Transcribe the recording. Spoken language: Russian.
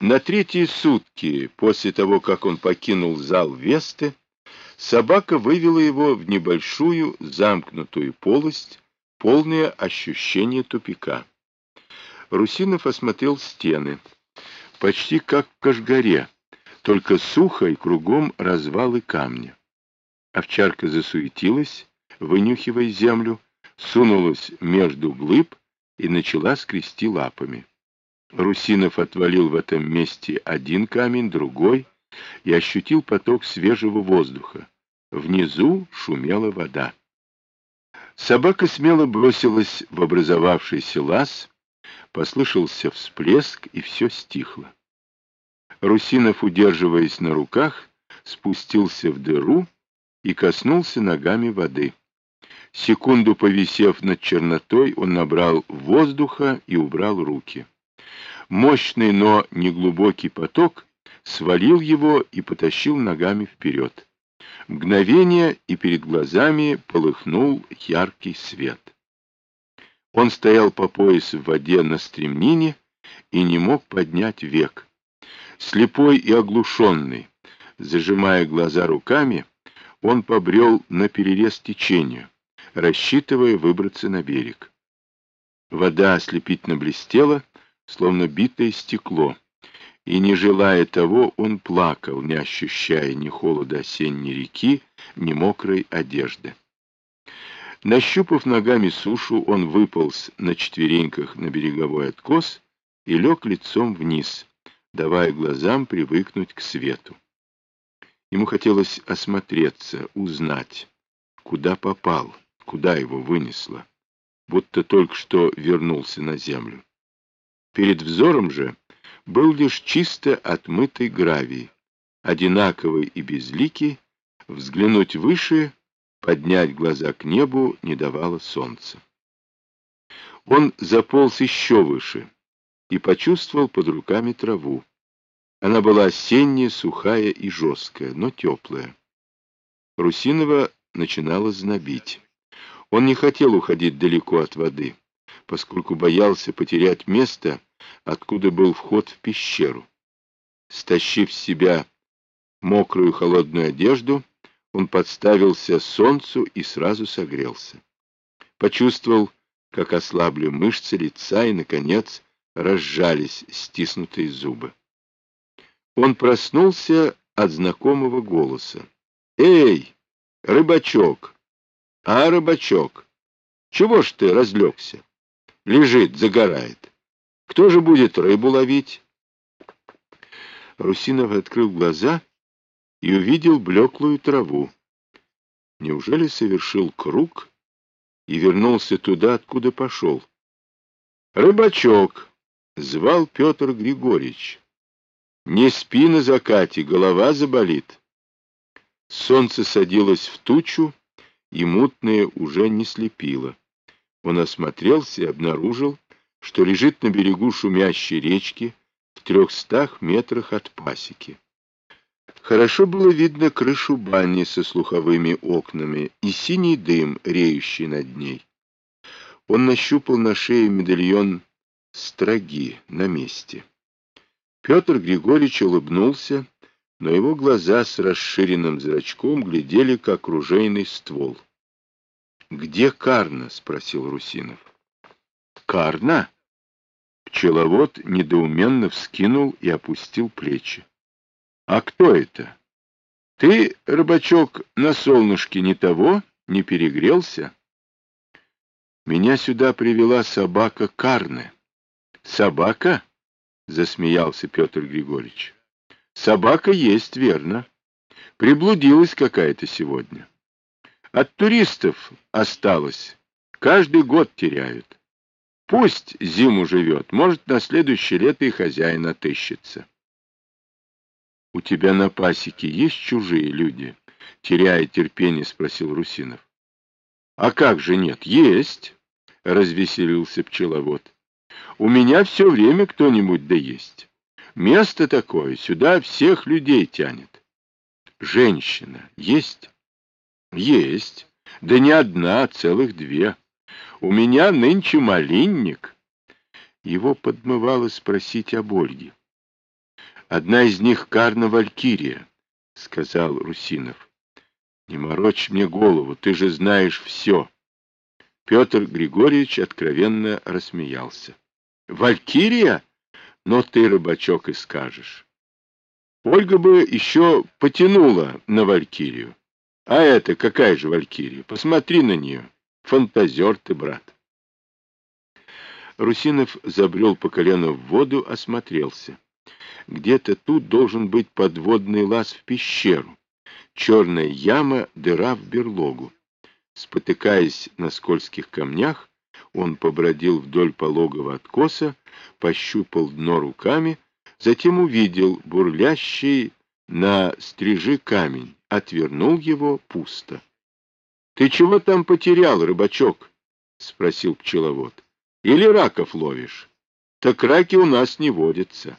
На третьи сутки после того, как он покинул зал Весты, собака вывела его в небольшую замкнутую полость, полное ощущение тупика. Русинов осмотрел стены, почти как в Кашгаре, только сухо и кругом развалы камня. Овчарка засуетилась, вынюхивая землю, сунулась между глыб и начала скрести лапами. Русинов отвалил в этом месте один камень, другой, и ощутил поток свежего воздуха. Внизу шумела вода. Собака смело бросилась в образовавшийся лаз, послышался всплеск, и все стихло. Русинов, удерживаясь на руках, спустился в дыру и коснулся ногами воды. Секунду повисев над чернотой, он набрал воздуха и убрал руки. Мощный, но неглубокий поток свалил его и потащил ногами вперед. Мгновение, и перед глазами полыхнул яркий свет. Он стоял по пояс в воде на стремнине и не мог поднять век. Слепой и оглушенный, зажимая глаза руками, он побрел на перерез течению, рассчитывая выбраться на берег. Вода ослепительно блестела, словно битое стекло, и, не желая того, он плакал, не ощущая ни холода осенней реки, ни мокрой одежды. Нащупав ногами сушу, он выполз на четвереньках на береговой откос и лег лицом вниз, давая глазам привыкнуть к свету. Ему хотелось осмотреться, узнать, куда попал, куда его вынесло, будто только что вернулся на землю. Перед взором же был лишь чисто отмытый гравий, одинаковый и безликий, взглянуть выше, поднять глаза к небу не давало солнца. Он заполз еще выше и почувствовал под руками траву. Она была осенняя, сухая и жесткая, но теплая. Русинова начинала знобить. Он не хотел уходить далеко от воды, поскольку боялся потерять место, откуда был вход в пещеру. Стащив с себя мокрую холодную одежду, он подставился солнцу и сразу согрелся. Почувствовал, как ослабли мышцы лица и, наконец, разжались стиснутые зубы. Он проснулся от знакомого голоса. «Эй, рыбачок! А, рыбачок, чего ж ты разлегся? Лежит, загорает. Кто же будет рыбу ловить? Русинов открыл глаза и увидел блеклую траву. Неужели совершил круг и вернулся туда, откуда пошел? «Рыбачок!» — звал Петр Григорьевич. «Не спи на закате, голова заболит». Солнце садилось в тучу, и мутное уже не слепило. Он осмотрелся и обнаружил, что лежит на берегу шумящей речки в трехстах метрах от пасеки. Хорошо было видно крышу бани со слуховыми окнами и синий дым, реющий над ней. Он нащупал на шее медальон строги на месте. Петр Григорьевич улыбнулся, но его глаза с расширенным зрачком глядели, как ружейный ствол. — Где Карна? — спросил Русинов. Карна? Пчеловод недоуменно вскинул и опустил плечи. А кто это? Ты, рыбачок, на солнышке не того, не перегрелся? Меня сюда привела собака Карны. Собака? Засмеялся Петр Григорьевич. Собака есть, верно. Приблудилась какая-то сегодня. От туристов осталось. Каждый год теряют. Пусть зиму живет, может, на следующее лето и хозяин отыщется. — У тебя на пасеке есть чужие люди? — теряя терпение, спросил Русинов. — А как же нет? Есть, — развеселился пчеловод. — У меня все время кто-нибудь да есть. Место такое, сюда всех людей тянет. — Женщина есть? — Есть. Да не одна, а целых две. У меня нынче малинник. Его подмывало спросить об Ольге. Одна из них Карна Валькирия, — сказал Русинов. — Не морочь мне голову, ты же знаешь все. Петр Григорьевич откровенно рассмеялся. — Валькирия? Но ты, рыбачок, и скажешь. Ольга бы еще потянула на Валькирию. А это какая же Валькирия? Посмотри на нее. Фантазер ты, брат. Русинов забрел по колено в воду, осмотрелся. Где-то тут должен быть подводный лаз в пещеру. Черная яма, дыра в берлогу. Спотыкаясь на скользких камнях, он побродил вдоль пологого откоса, пощупал дно руками, затем увидел бурлящий на стрижи камень, отвернул его пусто. — Ты чего там потерял, рыбачок? — спросил пчеловод. — Или раков ловишь? Так раки у нас не водятся.